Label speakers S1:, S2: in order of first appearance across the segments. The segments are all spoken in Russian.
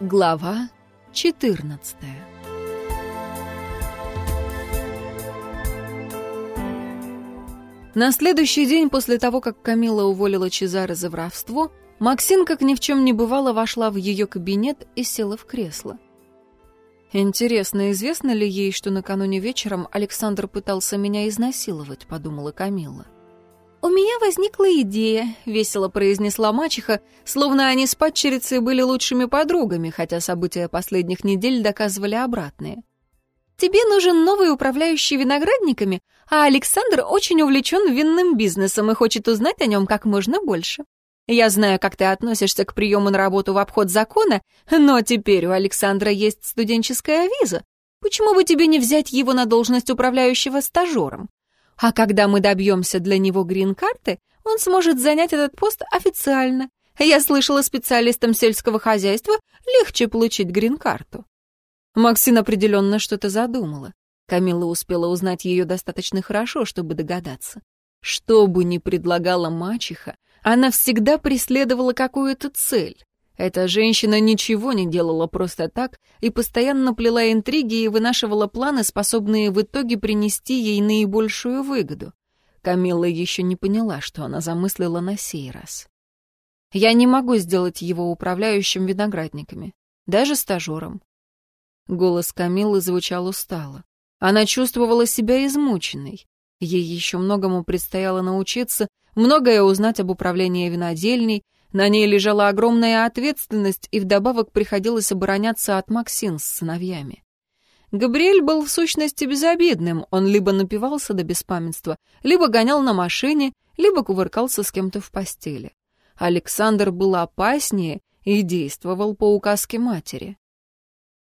S1: Глава 14 На следующий день после того, как Камила уволила Чезаре за воровство, Максин, как ни в чем не бывало, вошла в ее кабинет и села в кресло. «Интересно, известно ли ей, что накануне вечером Александр пытался меня изнасиловать?» — подумала Камила. «У меня возникла идея», — весело произнесла мачеха, словно они с падчерицей были лучшими подругами, хотя события последних недель доказывали обратное. «Тебе нужен новый управляющий виноградниками, а Александр очень увлечен винным бизнесом и хочет узнать о нем как можно больше. Я знаю, как ты относишься к приему на работу в обход закона, но теперь у Александра есть студенческая виза. Почему бы тебе не взять его на должность управляющего стажером? А когда мы добьемся для него грин-карты, он сможет занять этот пост официально. Я слышала, специалистам сельского хозяйства легче получить грин-карту. Максин определенно что-то задумала. Камила успела узнать ее достаточно хорошо, чтобы догадаться. Что бы ни предлагала мачеха, она всегда преследовала какую-то цель. Эта женщина ничего не делала просто так и постоянно плела интриги и вынашивала планы, способные в итоге принести ей наибольшую выгоду. Камилла еще не поняла, что она замыслила на сей раз. «Я не могу сделать его управляющим виноградниками, даже стажером». Голос Камиллы звучал устало. Она чувствовала себя измученной. Ей еще многому предстояло научиться, многое узнать об управлении винодельней, на ней лежала огромная ответственность, и вдобавок приходилось обороняться от Максин с сыновьями. Габриэль был в сущности безобидным, он либо напивался до беспамятства, либо гонял на машине, либо кувыркался с кем-то в постели. Александр был опаснее и действовал по указке матери.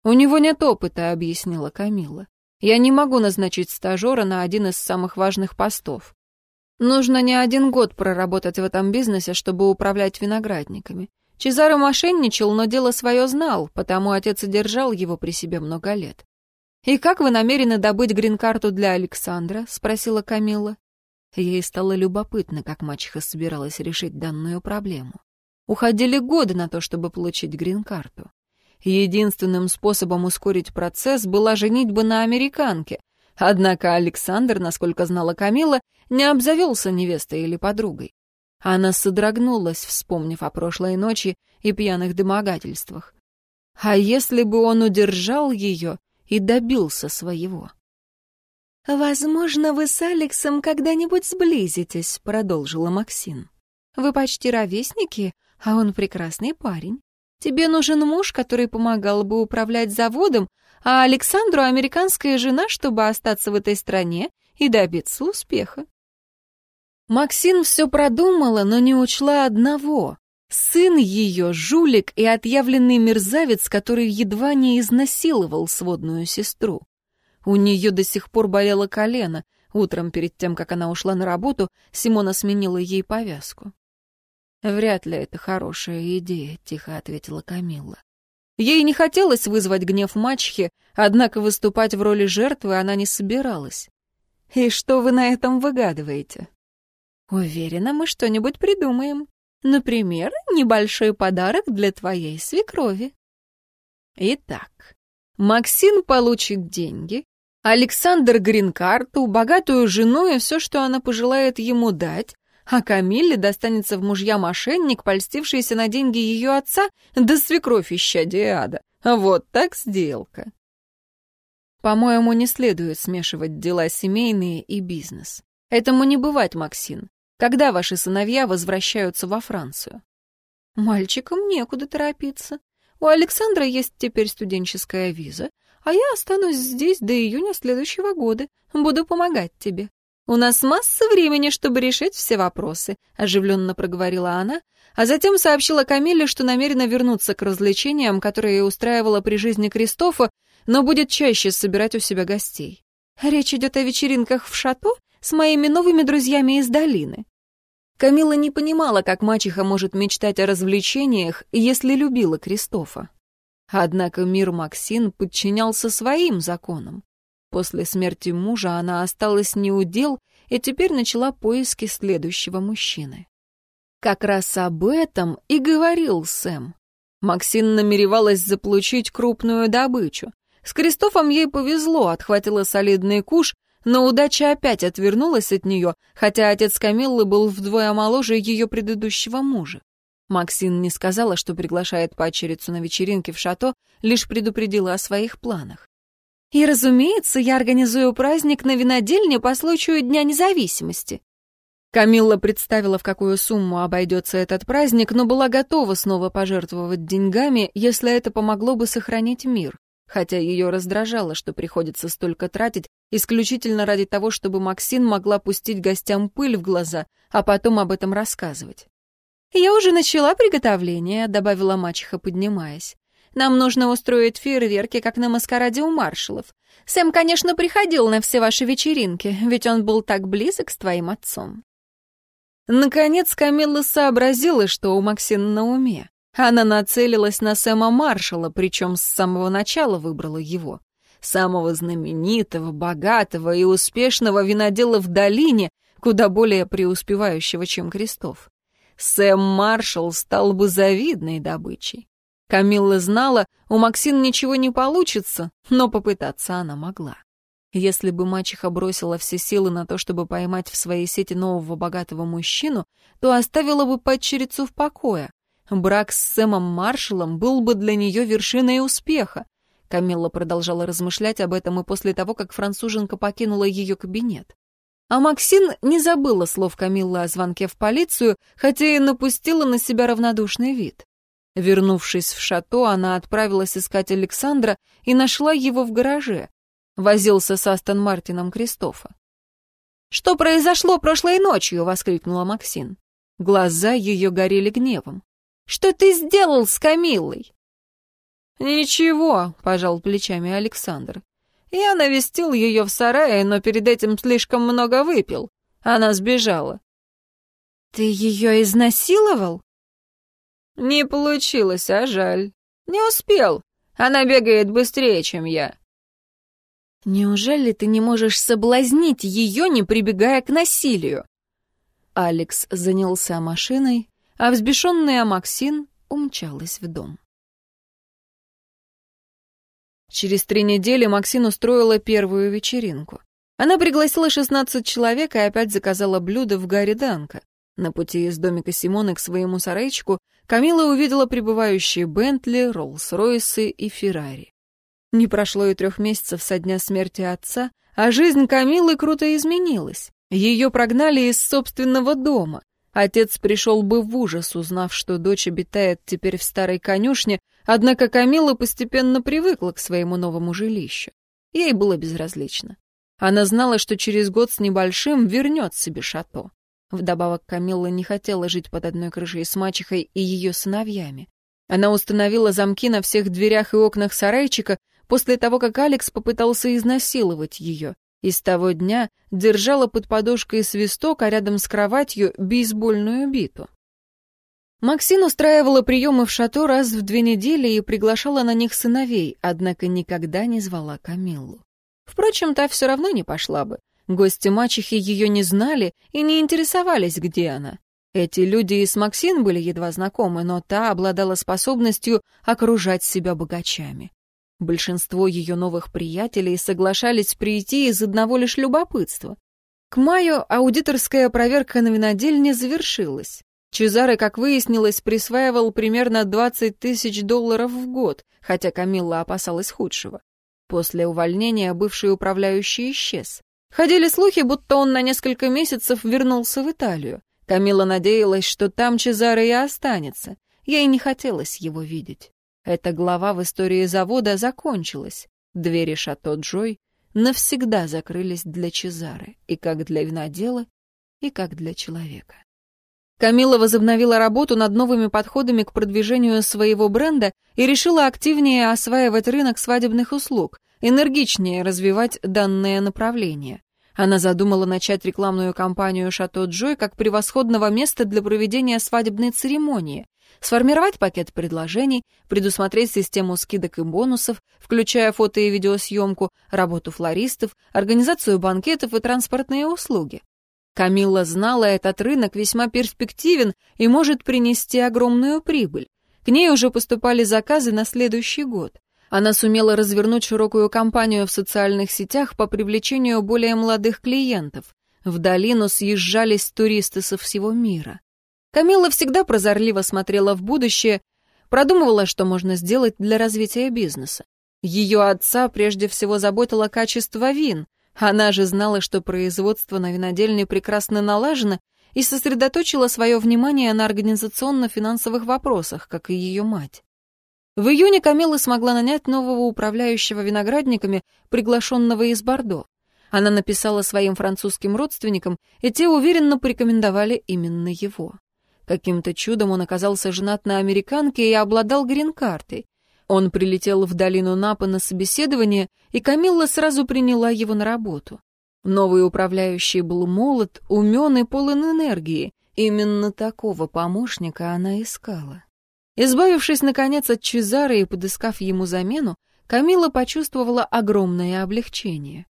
S1: «У него нет опыта», — объяснила Камила. «Я не могу назначить стажера на один из самых важных постов. Нужно не один год проработать в этом бизнесе, чтобы управлять виноградниками. Чезаро мошенничал, но дело свое знал, потому отец и держал его при себе много лет. «И как вы намерены добыть грин-карту для Александра?» — спросила Камилла. Ей стало любопытно, как мачеха собиралась решить данную проблему. Уходили годы на то, чтобы получить грин-карту. Единственным способом ускорить процесс была женитьба на американке, Однако Александр, насколько знала Камила, не обзавелся невестой или подругой. Она содрогнулась, вспомнив о прошлой ночи и пьяных домогательствах. А если бы он удержал ее и добился своего? «Возможно, вы с Алексом когда-нибудь сблизитесь», — продолжила Максин. «Вы почти ровесники, а он прекрасный парень. Тебе нужен муж, который помогал бы управлять заводом, а Александру американская жена, чтобы остаться в этой стране и добиться успеха. Максин все продумала, но не учла одного. Сын ее — жулик и отъявленный мерзавец, который едва не изнасиловал сводную сестру. У нее до сих пор болело колено. Утром, перед тем, как она ушла на работу, Симона сменила ей повязку. «Вряд ли это хорошая идея», — тихо ответила Камилла. Ей не хотелось вызвать гнев мачехи, однако выступать в роли жертвы она не собиралась. «И что вы на этом выгадываете?» «Уверена, мы что-нибудь придумаем. Например, небольшой подарок для твоей свекрови». Итак, Максин получит деньги, Александр грин-карту, богатую жену и все, что она пожелает ему дать, а Камилле достанется в мужья мошенник, польстившийся на деньги ее отца, да свекровь исчадия ада. Вот так сделка. По-моему, не следует смешивать дела семейные и бизнес. Этому не бывать, Максин. Когда ваши сыновья возвращаются во Францию? Мальчикам некуда торопиться. У Александра есть теперь студенческая виза, а я останусь здесь до июня следующего года. Буду помогать тебе. «У нас масса времени, чтобы решить все вопросы», — оживленно проговорила она, а затем сообщила Камиле, что намерена вернуться к развлечениям, которые устраивала при жизни Кристофа, но будет чаще собирать у себя гостей. Речь идет о вечеринках в шато с моими новыми друзьями из долины. Камила не понимала, как мачеха может мечтать о развлечениях, если любила Кристофа. Однако мир Максин подчинялся своим законам. После смерти мужа она осталась неудел и теперь начала поиски следующего мужчины. Как раз об этом и говорил Сэм. Максин намеревалась заполучить крупную добычу. С Кристофом ей повезло, отхватила солидный куш, но удача опять отвернулась от нее, хотя отец Камиллы был вдвое моложе ее предыдущего мужа. Максин не сказала, что приглашает падчерицу на вечеринки в шато, лишь предупредила о своих планах. «И, разумеется, я организую праздник на винодельне по случаю Дня независимости». Камилла представила, в какую сумму обойдется этот праздник, но была готова снова пожертвовать деньгами, если это помогло бы сохранить мир хотя ее раздражало, что приходится столько тратить исключительно ради того, чтобы Максин могла пустить гостям пыль в глаза, а потом об этом рассказывать. «Я уже начала приготовление», — добавила мачеха, поднимаясь. «Нам нужно устроить фейерверки, как на маскараде у маршалов. Сэм, конечно, приходил на все ваши вечеринки, ведь он был так близок с твоим отцом». Наконец Камилла сообразила, что у Максина на уме. Она нацелилась на Сэма Маршала, причем с самого начала выбрала его. Самого знаменитого, богатого и успешного винодела в долине, куда более преуспевающего, чем Крестов. Сэм Маршал стал бы завидной добычей. Камилла знала, у Максин ничего не получится, но попытаться она могла. Если бы мачеха бросила все силы на то, чтобы поймать в своей сети нового богатого мужчину, то оставила бы падчерицу в покое. Брак с Сэмом Маршалом был бы для нее вершиной успеха. Камилла продолжала размышлять об этом и после того, как француженка покинула ее кабинет. А Максин не забыла слов Камиллы о звонке в полицию, хотя и напустила на себя равнодушный вид. Вернувшись в шато, она отправилась искать Александра и нашла его в гараже. Возился с Астон Мартином Кристофа. «Что произошло прошлой ночью?» — воскликнула Максин. Глаза ее горели гневом. Что ты сделал с Камиллой?» «Ничего», — пожал плечами Александр. «Я навестил ее в сарае, но перед этим слишком много выпил. Она сбежала». «Ты ее изнасиловал?» «Не получилось, а жаль. Не успел. Она бегает быстрее, чем я». «Неужели ты не можешь соблазнить ее, не прибегая к насилию?» Алекс занялся машиной, а взбешенная Максин умчалась в дом. Через три недели Максин устроила первую вечеринку. Она пригласила 16 человек и опять заказала блюдо в Гарри Данка. На пути из домика Симоны к своему сарайчику Камила увидела прибывающие Бентли, Роллс-Ройсы и Феррари. Не прошло и трех месяцев со дня смерти отца, а жизнь Камилы круто изменилась. Ее прогнали из собственного дома. Отец пришел бы в ужас, узнав, что дочь обитает теперь в старой конюшне, однако Камила постепенно привыкла к своему новому жилищу. Ей было безразлично. Она знала, что через год с небольшим вернет себе шато. Вдобавок Камилла не хотела жить под одной крышей с мачехой и ее сыновьями. Она установила замки на всех дверях и окнах сарайчика после того, как Алекс попытался изнасиловать ее, и с того дня держала под подушкой свисток, а рядом с кроватью бейсбольную биту. Максин устраивала приемы в шато раз в две недели и приглашала на них сыновей, однако никогда не звала Камиллу. Впрочем, та все равно не пошла бы. Гости мачехи ее не знали и не интересовались, где она. Эти люди и с Максин были едва знакомы, но та обладала способностью окружать себя богачами. Большинство ее новых приятелей соглашались прийти из одного лишь любопытства. К маю аудиторская проверка на винодельне завершилась. Чезаре, как выяснилось, присваивал примерно 20 тысяч долларов в год, хотя Камилла опасалась худшего. После увольнения бывший управляющий исчез. Ходили слухи, будто он на несколько месяцев вернулся в Италию. Камила надеялась, что там Чезаре и останется. Ей не хотелось его видеть. Эта глава в истории завода закончилась. Двери шато Джой навсегда закрылись для Чезары, и как для винодела, и как для человека. Камила возобновила работу над новыми подходами к продвижению своего бренда и решила активнее осваивать рынок свадебных услуг, энергичнее развивать данное направление. Она задумала начать рекламную кампанию «Шато Джой» как превосходного места для проведения свадебной церемонии, сформировать пакет предложений, предусмотреть систему скидок и бонусов, включая фото и видеосъемку, работу флористов, организацию банкетов и транспортные услуги. Камилла знала, этот рынок весьма перспективен и может принести огромную прибыль. К ней уже поступали заказы на следующий год. Она сумела развернуть широкую кампанию в социальных сетях по привлечению более молодых клиентов. В долину съезжались туристы со всего мира. Камила всегда прозорливо смотрела в будущее, продумывала, что можно сделать для развития бизнеса. Ее отца прежде всего заботило качество вин. Она же знала, что производство на винодельне прекрасно налажено и сосредоточила свое внимание на организационно-финансовых вопросах, как и ее мать. В июне Камила смогла нанять нового управляющего виноградниками, приглашенного из Бордо. Она написала своим французским родственникам, и те уверенно порекомендовали именно его. Каким-то чудом он оказался женат на американке и обладал грин-картой. Он прилетел в долину Напа на собеседование, и Камилла сразу приняла его на работу. Новый управляющий был молод, умен и полон энергии. Именно такого помощника она искала. Избавившись, наконец, от Чезары и подыскав ему замену, Камила почувствовала огромное облегчение.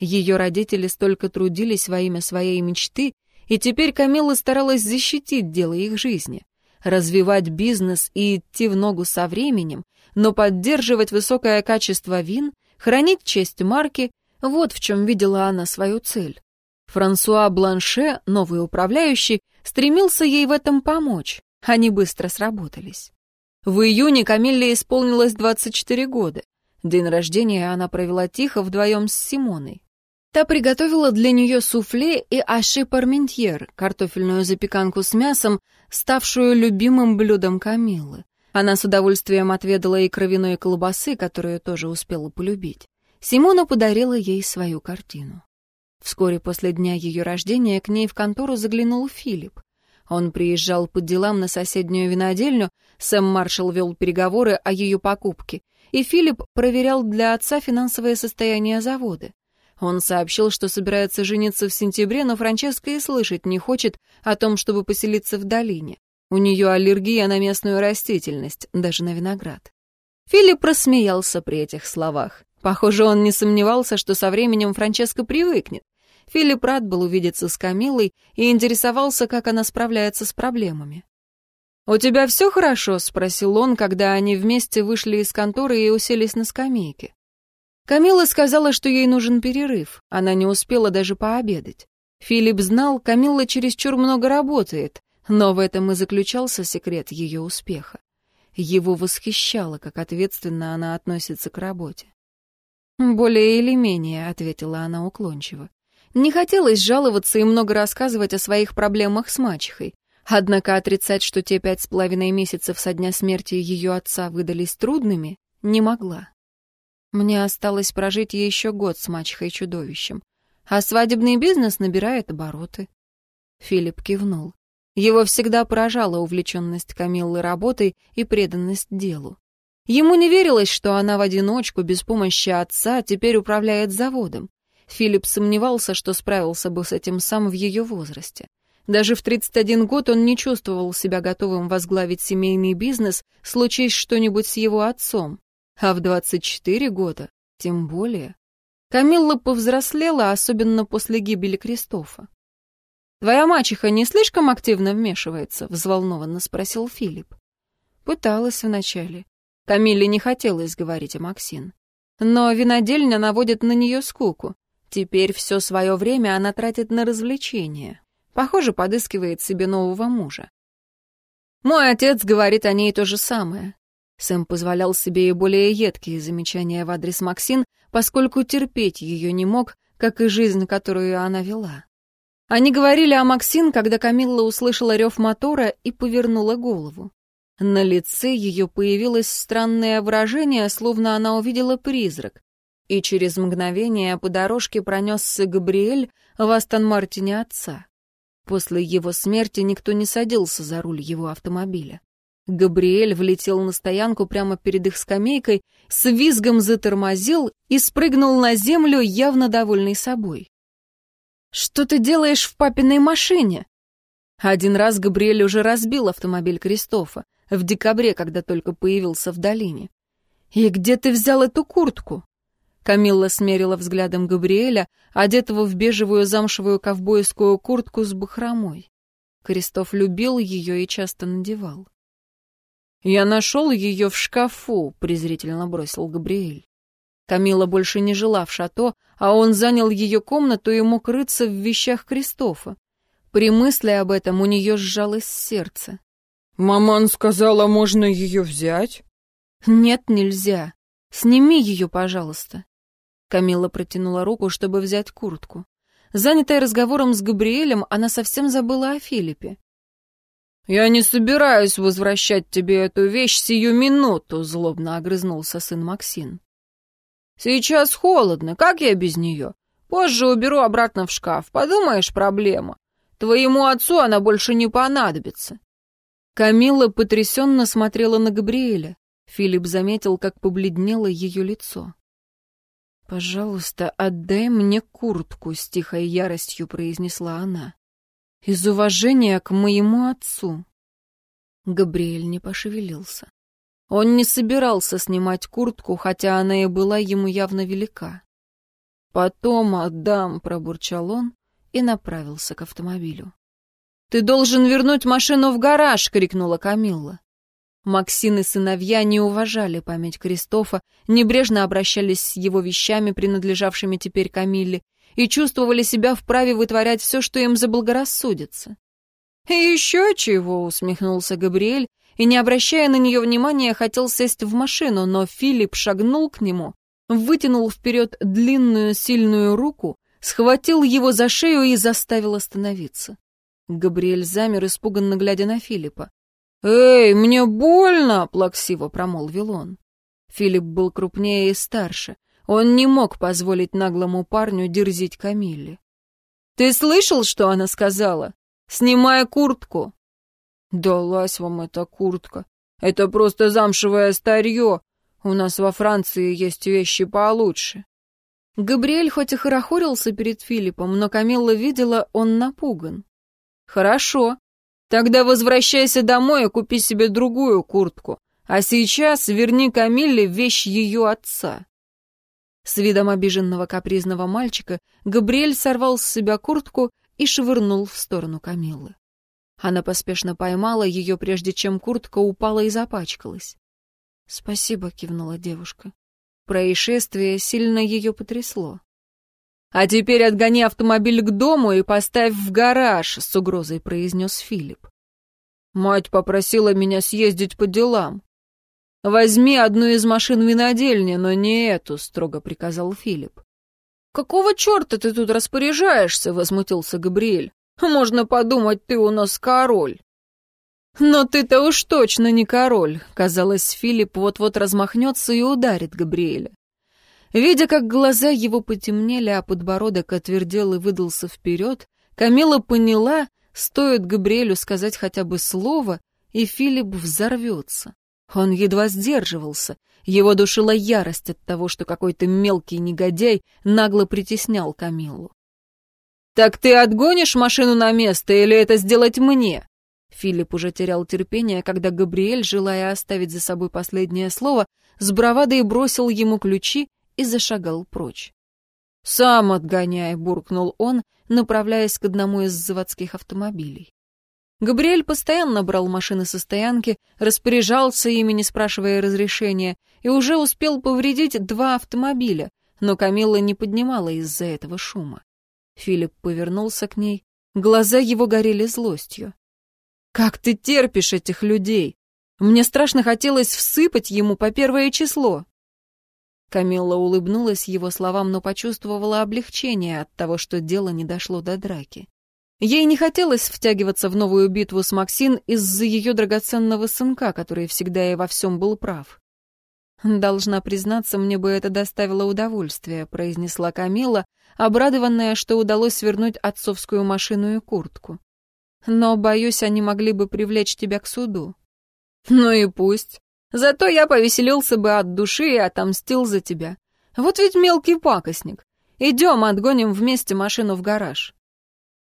S1: Ее родители столько трудились во имя своей мечты, и теперь Камила старалась защитить дело их жизни, развивать бизнес и идти в ногу со временем, но поддерживать высокое качество вин, хранить честь марки вот в чем видела она свою цель. Франсуа Бланше, новый управляющий, стремился ей в этом помочь. Они быстро сработались. В июне Камилле исполнилось 24 года. День рождения она провела тихо вдвоем с Симоной. Та приготовила для нее суфле и аши парментьер, картофельную запеканку с мясом, ставшую любимым блюдом Камиллы. Она с удовольствием отведала и кровяной колбасы, которую тоже успела полюбить. Симона подарила ей свою картину. Вскоре после дня ее рождения к ней в контору заглянул Филипп. Он приезжал по делам на соседнюю винодельню, Сэм Маршалл вел переговоры о ее покупке, и Филипп проверял для отца финансовое состояние завода. Он сообщил, что собирается жениться в сентябре, но Франческа и слышать не хочет о том, чтобы поселиться в долине. У нее аллергия на местную растительность, даже на виноград. Филипп рассмеялся при этих словах. Похоже, он не сомневался, что со временем Франческа привыкнет. Филипп рад был увидеться с Камилой и интересовался, как она справляется с проблемами. «У тебя все хорошо?» — спросил он, когда они вместе вышли из конторы и уселись на скамейке. Камила сказала, что ей нужен перерыв. Она не успела даже пообедать. Филипп знал, Камилла чересчур много работает, но в этом и заключался секрет ее успеха. Его восхищало, как ответственно она относится к работе. «Более или менее», — ответила она уклончиво. Не хотелось жаловаться и много рассказывать о своих проблемах с мачехой. Однако отрицать, что те пять с половиной месяцев со дня смерти ее отца выдались трудными, не могла. Мне осталось прожить еще год с мачехой-чудовищем, а свадебный бизнес набирает обороты. Филипп кивнул. Его всегда поражала увлеченность Камиллы работой и преданность делу. Ему не верилось, что она в одиночку, без помощи отца, теперь управляет заводом. Филипп сомневался, что справился бы с этим сам в ее возрасте. Даже в 31 год он не чувствовал себя готовым возглавить семейный бизнес, случись что-нибудь с его отцом. А в 24 года тем более. Камилла повзрослела, особенно после гибели Кристофа. «Твоя мачеха не слишком активно вмешивается?» — взволнованно спросил Филипп. Пыталась вначале. Камилле не хотелось говорить о Максин. Но винодельня наводит на нее скуку. Теперь все свое время она тратит на развлечения. Похоже, подыскивает себе нового мужа. Мой отец говорит о ней то же самое. Сэм позволял себе и более едкие замечания в адрес Максин, поскольку терпеть ее не мог, как и жизнь, которую она вела. Они говорили о Максин, когда Камилла услышала рев мотора и повернула голову. На лице ее появилось странное выражение, словно она увидела призрак. И через мгновение по дорожке пронесся Габриэль в Астон-Мартине отца. После его смерти никто не садился за руль его автомобиля. Габриэль влетел на стоянку прямо перед их скамейкой, с визгом затормозил и спрыгнул на землю, явно довольный собой. «Что ты делаешь в папиной машине?» Один раз Габриэль уже разбил автомобиль Кристофа в декабре, когда только появился в долине. «И где ты взял эту куртку?» Камилла смерила взглядом Габриэля, одетого в бежевую замшевую ковбойскую куртку с бахромой. Крестов любил ее и часто надевал. «Я нашел ее в шкафу», — презрительно бросил Габриэль. Камила больше не жила в шато, а он занял ее комнату и мог рыться в вещах Кристофа. При мысли об этом у нее сжалось сердце.
S2: «Маман сказала, можно ее взять?»
S1: «Нет, нельзя. Сними ее, пожалуйста». Камила протянула руку, чтобы взять куртку. Занятая разговором с Габриэлем, она совсем забыла о Филиппе.
S2: «Я не собираюсь возвращать тебе эту вещь сию минуту», — злобно огрызнулся сын Максин. «Сейчас холодно, как я без нее? Позже уберу обратно в шкаф. Подумаешь, проблема. Твоему отцу она больше не понадобится».
S1: Камилла потрясенно смотрела на Габриэля. Филипп заметил, как побледнело ее лицо. «Пожалуйста, отдай мне куртку», — с тихой яростью произнесла она. «Из уважения к моему отцу». Габриэль не пошевелился. Он не собирался снимать куртку, хотя она и была ему явно велика. «Потом отдам», — пробурчал он и направился к автомобилю. «Ты должен вернуть машину в гараж!» — крикнула Камилла. Максин и сыновья не уважали память Кристофа, небрежно обращались с его вещами, принадлежавшими теперь Камилле, и чувствовали себя вправе вытворять все, что им заблагорассудится. «И еще чего?» — усмехнулся Габриэль, и, не обращая на нее внимания, хотел сесть в машину, но Филипп шагнул к нему, вытянул вперед длинную сильную руку, схватил его за шею и заставил остановиться. Габриэль замер, испуганно глядя на Филиппа. «Эй, мне больно!» — плаксиво промолвил он. Филипп был крупнее и старше. Он не мог позволить наглому парню дерзить Камилле. «Ты слышал, что она сказала? Снимай куртку!» «Далась вам эта куртка. Это просто замшевое старье. У нас во Франции есть вещи получше». Габриэль хоть и хорохорился перед Филиппом, но Камилла видела, он напуган. «Хорошо. Тогда возвращайся домой и купи себе другую куртку. А сейчас верни Камилле вещь ее отца». С видом обиженного капризного мальчика Габриэль сорвал с себя куртку и швырнул в сторону Камиллы. Она поспешно поймала ее, прежде чем куртка упала и запачкалась. «Спасибо», — кивнула девушка. Происшествие сильно ее потрясло. «А теперь отгони автомобиль к дому и поставь в гараж», — с угрозой произнес Филипп. «Мать попросила меня съездить по делам. Возьми одну из машин винодельни, но не эту», — строго приказал Филипп. «Какого черта ты тут распоряжаешься?» — возмутился Габриэль. «Можно подумать, ты у нас король». «Но ты-то уж точно не король», — казалось, Филипп вот-вот размахнется и ударит Габриэля. Видя, как глаза его потемнели, а подбородок отвердел и выдался вперед, Камила поняла, стоит Габриэлю сказать хотя бы слово, и Филипп взорвется. Он едва сдерживался. Его душила ярость от того, что какой-то мелкий негодяй нагло притеснял Камилу. «Так ты отгонишь машину на место или это сделать мне?» Филипп уже терял терпение, когда Габриэль, желая оставить за собой последнее слово, с бравадой бросил ему ключи и зашагал прочь. «Сам отгоняй», — буркнул он, направляясь к одному из заводских автомобилей. Габриэль постоянно брал машины со стоянки, распоряжался ими, не спрашивая разрешения, и уже успел повредить два автомобиля, но Камилла не поднимала из-за этого шума. Филипп повернулся к ней, глаза его горели злостью. «Как ты терпишь этих людей? Мне страшно хотелось всыпать ему по первое число». Камилла улыбнулась его словам, но почувствовала облегчение от того, что дело не дошло до драки. Ей не хотелось втягиваться в новую битву с Максин из-за ее драгоценного сынка, который всегда и во всем был прав. «Должна признаться, мне бы это доставило удовольствие», — произнесла Камилла, обрадованная, что удалось вернуть отцовскую машину и куртку. «Но, боюсь, они могли бы привлечь тебя к суду». «Ну и пусть. Зато я повеселился бы от души и отомстил за тебя. Вот ведь мелкий пакостник. Идем, отгоним вместе машину в гараж».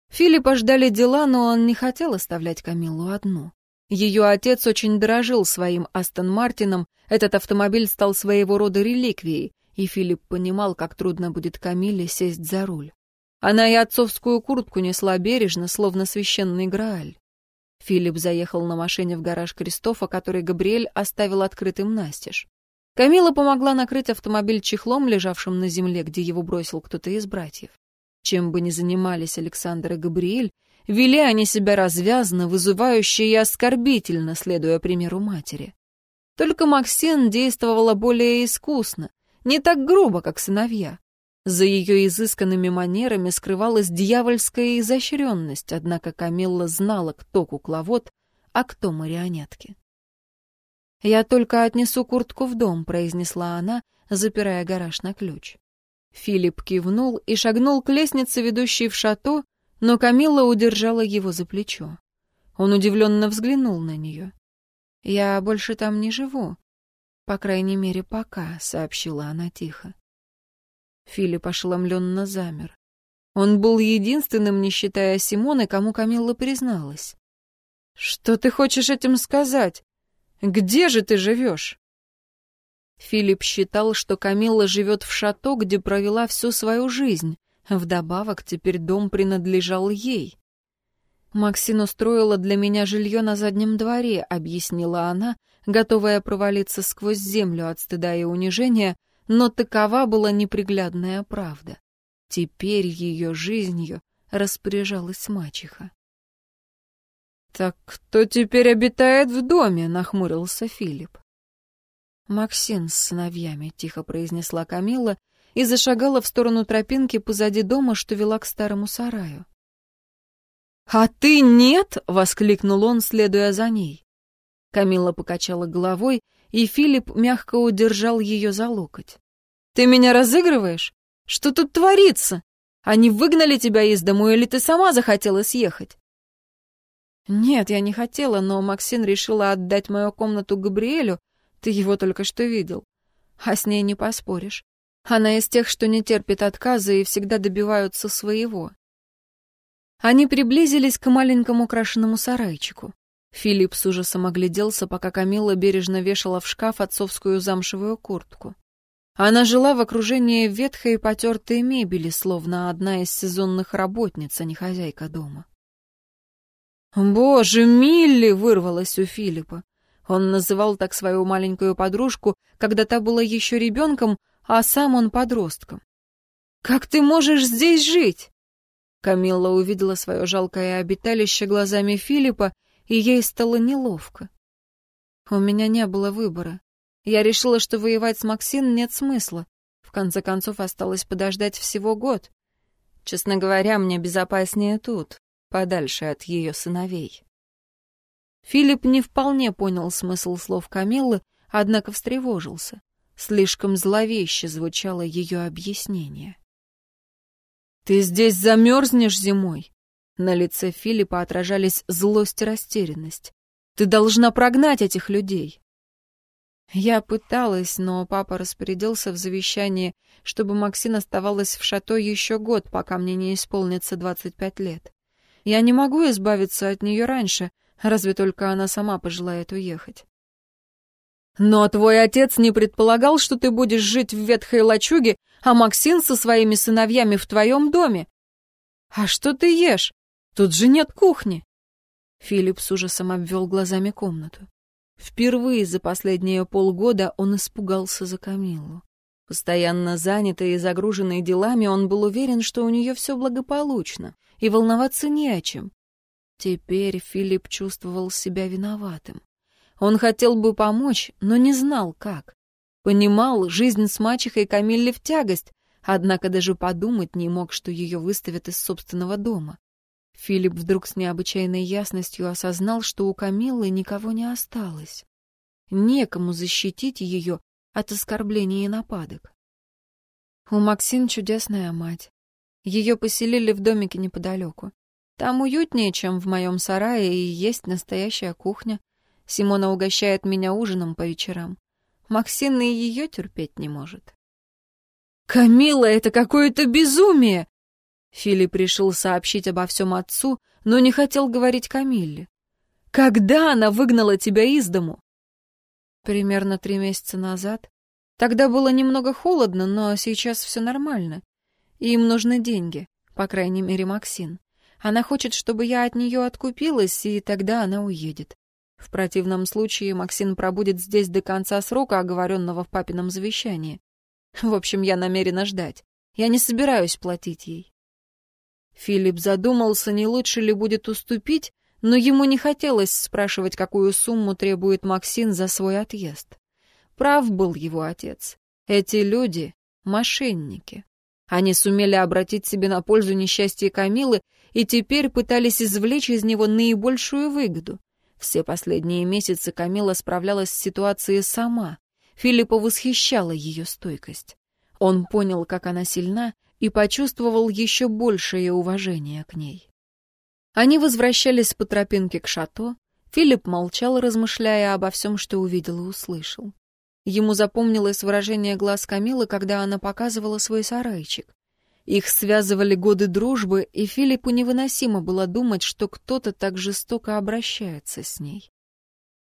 S1: Филиппа ждали дела, но он не хотел оставлять Камиллу одну. Ее отец очень дорожил своим Астон Мартином, этот автомобиль стал своего рода реликвией, и Филипп понимал, как трудно будет Камилле сесть за руль. Она и отцовскую куртку несла бережно, словно священный Грааль. Филипп заехал на машине в гараж Кристофа, который Габриэль оставил открытым настежь. Камила помогла накрыть автомобиль чехлом, лежавшим на земле, где его бросил кто-то из братьев. Чем бы ни занимались Александр и Габриэль, вели они себя развязно, вызывающе и оскорбительно, следуя примеру матери. Только Максин действовала более искусно, не так грубо, как сыновья. За ее изысканными манерами скрывалась дьявольская изощренность, однако Камилла знала, кто кукловод, а кто марионетки. «Я только отнесу куртку в дом», — произнесла она, запирая гараж на ключ. Филипп кивнул и шагнул к лестнице, ведущей в шато, но Камилла удержала его за плечо. Он удивленно взглянул на нее. «Я больше там не живу. По крайней мере, пока», — сообщила она тихо. Филипп ошеломленно замер. Он был единственным, не считая Симоны, кому Камилла призналась. «Что ты хочешь этим сказать? Где же ты живешь?» Филипп считал, что Камилла живет в шато, где провела всю свою жизнь. Вдобавок, теперь дом принадлежал ей. «Максин устроила для меня жилье на заднем дворе», — объяснила она, готовая провалиться сквозь землю от стыда и унижения, но такова была неприглядная правда. Теперь ее жизнью распоряжалась мачеха. «Так кто теперь обитает в доме?» — нахмурился Филипп. «Максин с сыновьями», — тихо произнесла Камила и зашагала в сторону тропинки позади дома, что вела к старому сараю. «А ты нет?» — воскликнул он, следуя за ней. Камила покачала головой и Филипп мягко удержал ее за локоть. «Ты меня разыгрываешь? Что тут творится? Они выгнали тебя из дому, или ты сама захотела съехать?» «Нет, я не хотела, но Максин решила отдать мою комнату Габриэлю, ты его только что видел. А с ней не поспоришь. Она из тех, что не терпит отказа и всегда добиваются своего». Они приблизились к маленькому крашеному сарайчику. Филипп с ужасом огляделся, пока Камила бережно вешала в шкаф отцовскую замшевую куртку. Она жила в окружении ветхой и потертой мебели, словно одна из сезонных работниц, а не хозяйка дома. «Боже, Милли!» — вырвалась у Филиппа. Он называл так свою маленькую подружку, когда та была еще ребенком, а сам он подростком. «Как ты можешь здесь жить?» Камилла увидела свое жалкое обиталище глазами Филиппа и ей стало неловко. У меня не было выбора. Я решила, что воевать с Максин нет смысла. В конце концов, осталось подождать всего год. Честно говоря, мне безопаснее тут, подальше от ее сыновей. Филипп не вполне понял смысл слов Камиллы, однако встревожился. Слишком зловеще звучало ее объяснение. «Ты здесь замерзнешь зимой? На лице Филиппа отражались злость и растерянность. «Ты должна прогнать этих людей!» Я пыталась, но папа распорядился в завещании, чтобы Максин оставалась в шато еще год, пока мне не исполнится 25 лет. Я не могу избавиться от нее раньше, разве только она сама пожелает уехать. Но твой отец не предполагал, что ты будешь жить в ветхой лачуге, а Максин со своими сыновьями в твоем доме. А что ты ешь? Тут же нет кухни. Филипп с ужасом обвел глазами комнату. Впервые за последние полгода он испугался за Камилу. Постоянно занятый и загруженный делами, он был уверен, что у нее все благополучно, и волноваться не о чем. Теперь Филипп чувствовал себя виноватым. Он хотел бы помочь, но не знал, как. Понимал, жизнь с мачехой Камилле в тягость, однако даже подумать не мог, что ее выставят из собственного дома. Филипп вдруг с необычайной ясностью осознал, что у Камиллы никого не осталось. Некому защитить ее от оскорблений и нападок. У Максин чудесная мать. Ее поселили в домике неподалеку. Там уютнее, чем в моем сарае, и есть настоящая кухня. Симона угощает меня ужином по вечерам. Максин и ее терпеть не может. «Камилла, это какое-то безумие!» Филипп решил сообщить обо всем отцу, но не хотел говорить Камилле. «Когда она выгнала тебя из дому?» «Примерно три месяца назад. Тогда было немного холодно, но сейчас все нормально. Им нужны деньги, по крайней мере, Максин. Она хочет, чтобы я от нее откупилась, и тогда она уедет. В противном случае Максим пробудет здесь до конца срока, оговоренного в папином завещании. В общем, я намерена ждать. Я не собираюсь платить ей. Филипп задумался, не лучше ли будет уступить, но ему не хотелось спрашивать, какую сумму требует Максим за свой отъезд. Прав был его отец. Эти люди — мошенники. Они сумели обратить себе на пользу несчастье Камилы и теперь пытались извлечь из него наибольшую выгоду. Все последние месяцы Камила справлялась с ситуацией сама. Филиппа восхищала ее стойкость. Он понял, как она сильна, и почувствовал еще большее уважение к ней. Они возвращались по тропинке к шато. Филипп молчал, размышляя обо всем, что увидел и услышал. Ему запомнилось выражение глаз Камилы, когда она показывала свой сарайчик. Их связывали годы дружбы, и Филиппу невыносимо было думать, что кто-то так жестоко обращается с ней.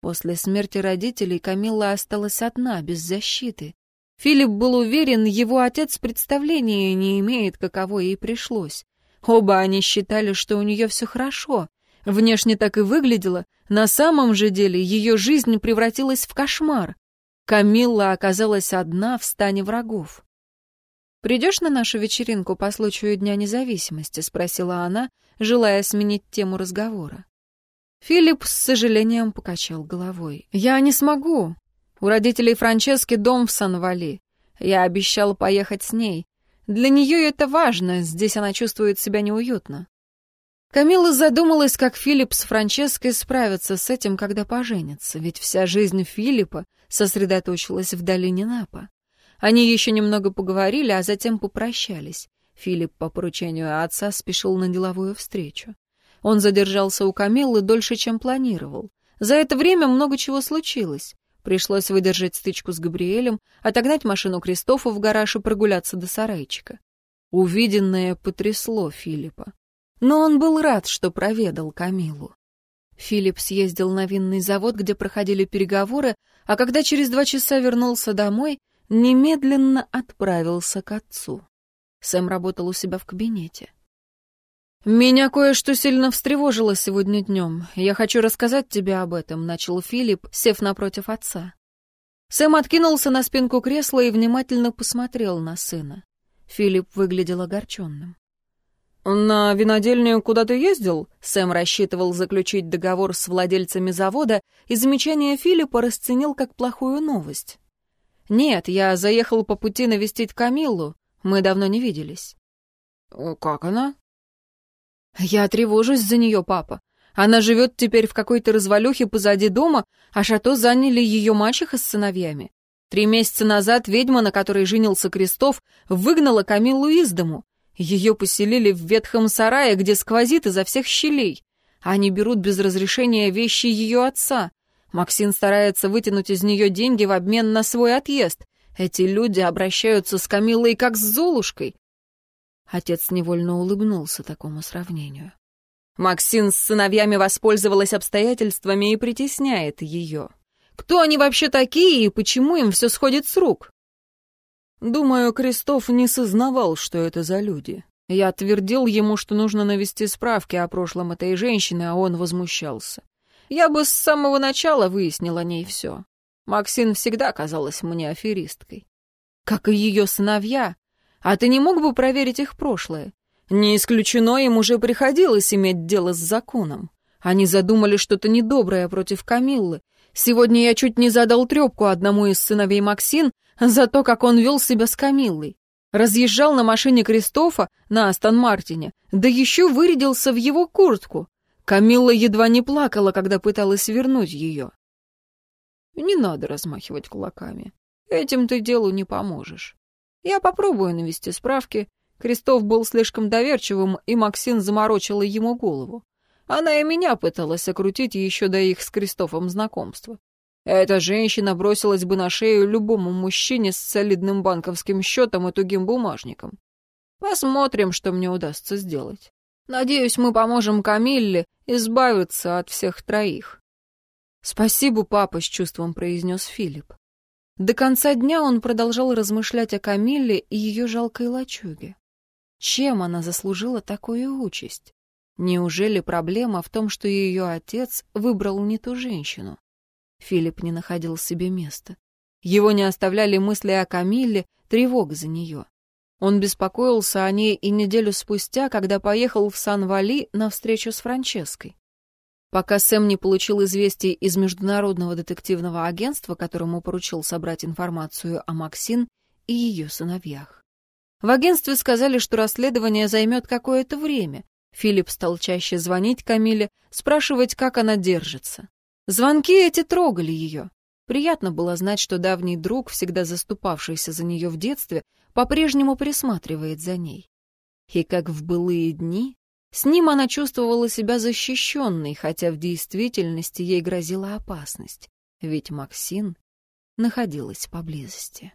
S1: После смерти родителей Камилла осталась одна, без защиты. Филипп был уверен, его отец представления не имеет, каково ей пришлось. Оба они считали, что у нее все хорошо. Внешне так и выглядело, на самом же деле ее жизнь превратилась в кошмар. Камилла оказалась одна в стане врагов. «Придешь на нашу вечеринку по случаю Дня независимости?» — спросила она, желая сменить тему разговора. Филипп с сожалением покачал головой. «Я не смогу. У родителей Франчески дом в Сан-Вали. Я обещал поехать с ней. Для нее это важно, здесь она чувствует себя неуютно». Камила задумалась, как Филипп с Франческой справятся с этим, когда поженятся, ведь вся жизнь Филиппа сосредоточилась в долине Напа. Они еще немного поговорили, а затем попрощались. Филипп по поручению отца спешил на деловую встречу. Он задержался у Камиллы дольше, чем планировал. За это время много чего случилось. Пришлось выдержать стычку с Габриэлем, отогнать машину Кристофа в гараж и прогуляться до сарайчика. Увиденное потрясло Филиппа. Но он был рад, что проведал Камилу. Филипп съездил на винный завод, где проходили переговоры, а когда через два часа вернулся домой, немедленно отправился к отцу. Сэм работал у себя в кабинете. «Меня кое-что сильно встревожило сегодня днем. Я хочу рассказать тебе об этом», — начал Филипп, сев напротив отца. Сэм откинулся на спинку кресла и внимательно посмотрел на сына. Филипп выглядел огорченным. «На винодельню куда ты ездил?» Сэм рассчитывал заключить договор с владельцами завода, и замечание Филиппа расценил как плохую новость. «Нет, я заехал по пути навестить Камиллу. Мы давно не виделись». «Э, «Как она?» «Я тревожусь за нее, папа. Она живет теперь в какой-то развалюхе позади дома, а шато заняли ее мачеха с сыновьями. Три месяца назад ведьма, на которой женился Крестов, выгнала Камиллу из дому. Ее поселили в ветхом сарае, где сквозит изо всех щелей. Они берут без разрешения вещи ее отца. Максим старается вытянуть из нее деньги в обмен на свой отъезд. Эти люди обращаются с Камиллой как с Золушкой. Отец невольно улыбнулся такому сравнению. Максим с сыновьями воспользовалась обстоятельствами и притесняет ее. Кто они вообще такие и почему им все сходит с рук? Думаю, Крестов не сознавал, что это за люди. Я твердил ему, что нужно навести справки о прошлом этой женщины, а он возмущался. Я бы с самого начала выяснил о ней все. Максин всегда казалась мне аферисткой. Как и ее сыновья. А ты не мог бы проверить их прошлое? Не исключено, им уже приходилось иметь дело с законом. Они задумали что-то недоброе против Камиллы. Сегодня я чуть не задал трепку одному из сыновей Максин за то, как он вел себя с Камиллой. Разъезжал на машине Кристофа на Астон Мартине, да еще вырядился в его куртку. Камилла едва не плакала, когда пыталась вернуть ее. Не надо размахивать кулаками. Этим ты делу не поможешь. Я попробую навести справки. Крестов был слишком доверчивым, и Максин заморочила ему голову. Она и меня пыталась окрутить еще до их с Кристофом знакомства. Эта женщина бросилась бы на шею любому мужчине с солидным банковским счетом и тугим бумажником. Посмотрим, что мне удастся сделать. Надеюсь, мы поможем Камилле избавиться от всех троих. «Спасибо, папа», — с чувством произнес Филипп. До конца дня он продолжал размышлять о Камилле и ее жалкой лачуге. Чем она заслужила такую участь? Неужели проблема в том, что ее отец выбрал не ту женщину? Филипп не находил себе места. Его не оставляли мысли о Камилле, тревога за нее. Он беспокоился о ней и неделю спустя, когда поехал в Сан-Вали на встречу с Франческой. Пока Сэм не получил известий из Международного детективного агентства, которому поручил собрать информацию о Максин и ее сыновьях. В агентстве сказали, что расследование займет какое-то время, Филипп стал чаще звонить Камиле, спрашивать, как она держится. Звонки эти трогали ее. Приятно было знать, что давний друг, всегда заступавшийся за нее в детстве, по-прежнему присматривает за ней. И как в былые дни, с ним она чувствовала себя защищенной, хотя в действительности ей грозила опасность, ведь Максин находилась поблизости.